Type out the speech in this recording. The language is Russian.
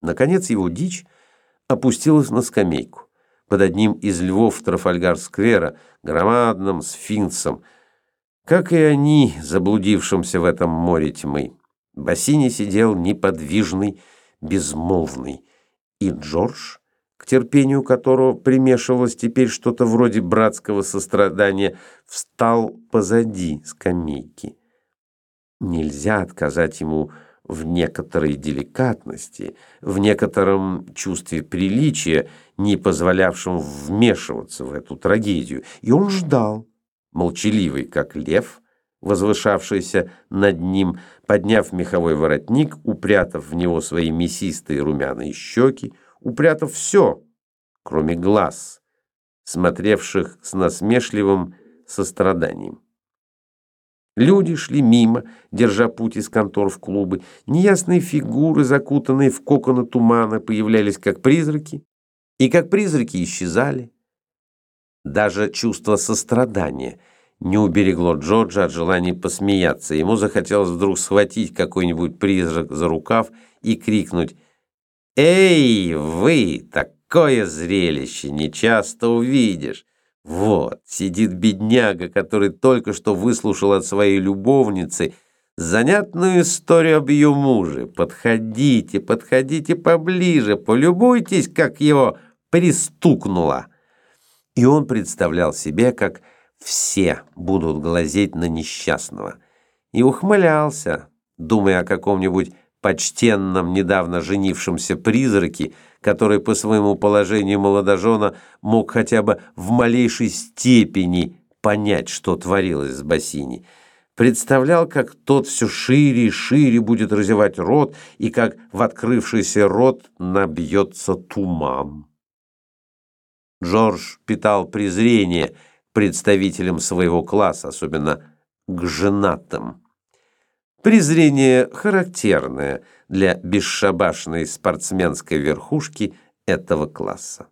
Наконец его дичь опустилась на скамейку под одним из львов Трафальгар-сквера, громадным сфинксом, как и они, заблудившимся в этом море тьмы. Бассини сидел неподвижный, безмолвный, и Джордж, к терпению которого примешивалось теперь что-то вроде братского сострадания, встал позади скамейки. Нельзя отказать ему в некоторой деликатности, в некотором чувстве приличия, не позволявшем вмешиваться в эту трагедию. И он ждал, молчаливый, как лев, возвышавшийся над ним, подняв меховой воротник, упрятав в него свои мясистые румяные щеки, упрятав все, кроме глаз, смотревших с насмешливым состраданием. Люди шли мимо, держа путь из контор в клубы. Неясные фигуры, закутанные в коконы тумана, появлялись как призраки, и как призраки исчезали. Даже чувство сострадания не уберегло Джорджа от желания посмеяться. Ему захотелось вдруг схватить какой-нибудь призрак за рукав и крикнуть «Эй, вы! Такое зрелище не часто увидишь!» Вот, сидит бедняга, который только что выслушал от своей любовницы занятную историю об ее муже. Подходите, подходите поближе, полюбуйтесь, как его пристукнуло. И он представлял себе, как все будут глазеть на несчастного. И ухмылялся, думая о каком-нибудь почтенном, недавно женившемся призраке, который по своему положению молодожена мог хотя бы в малейшей степени понять, что творилось с Бассини. Представлял, как тот все шире и шире будет разевать рот, и как в открывшийся рот набьется туман. Джордж питал презрение представителям своего класса, особенно к женатым. Презрение характерное для бесшабашной спортсменской верхушки этого класса.